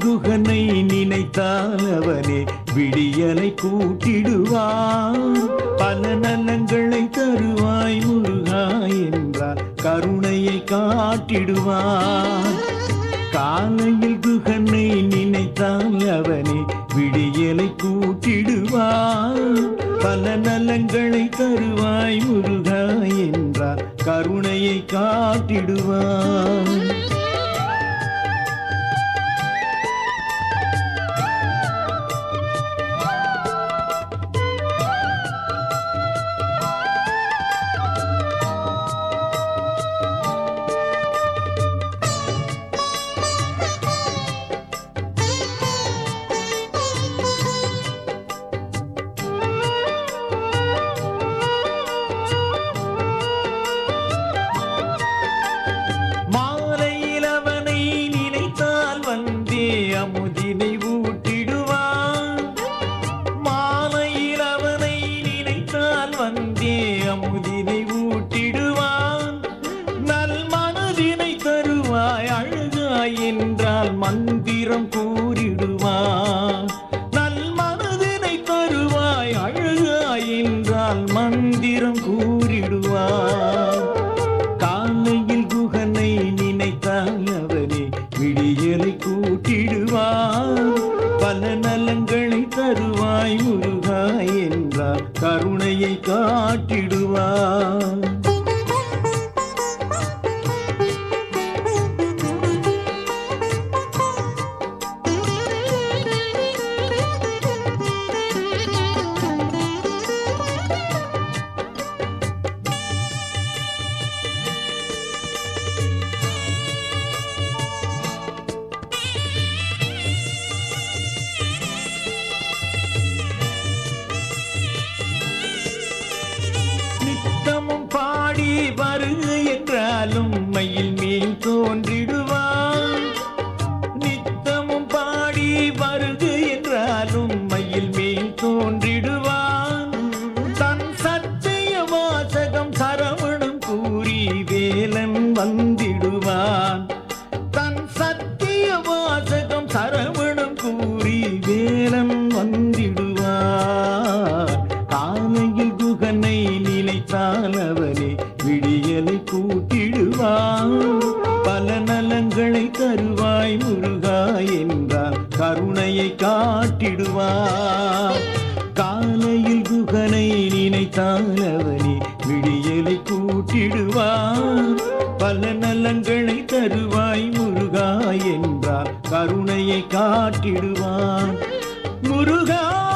குகனை நினைத்தால் அவனே விடியலை கூட்டிடுவான் பல நலங்களை தருவாய் முருகா என்றால் கருணையை காட்டிடுவான் காலையில் குகனை நினைத்தால் அவனே விடியலை கூட்டிடுவான் பல நலங்களை தருவாய் முருகா என்றால் கருணையை காட்டிடுவான் என்றால் மந்திரம் கூறிடுவான் நல் மனதினை தருவாய் அழுகாய் என்றால் மந்திரம் கூறிடுவான் காலையில் குகனை நினைத்தால் அவனே விடியலை கூட்டிடுவான் பல நலங்களை தருவாய் முருகாய் என்றால் கருணையை காட்டிடுவான் மயிலாலும் மயில் மகளை தருவாய் முருகா என்றார். கருணையை காட்டிடுவார். காலையில் குகனை நினைத்தால் அவனே விடியலை கூட்டிடுவார். பல நலங்களை தருவாய் முருகா என்றார். கருணையை காட்டிடுவான் முருகா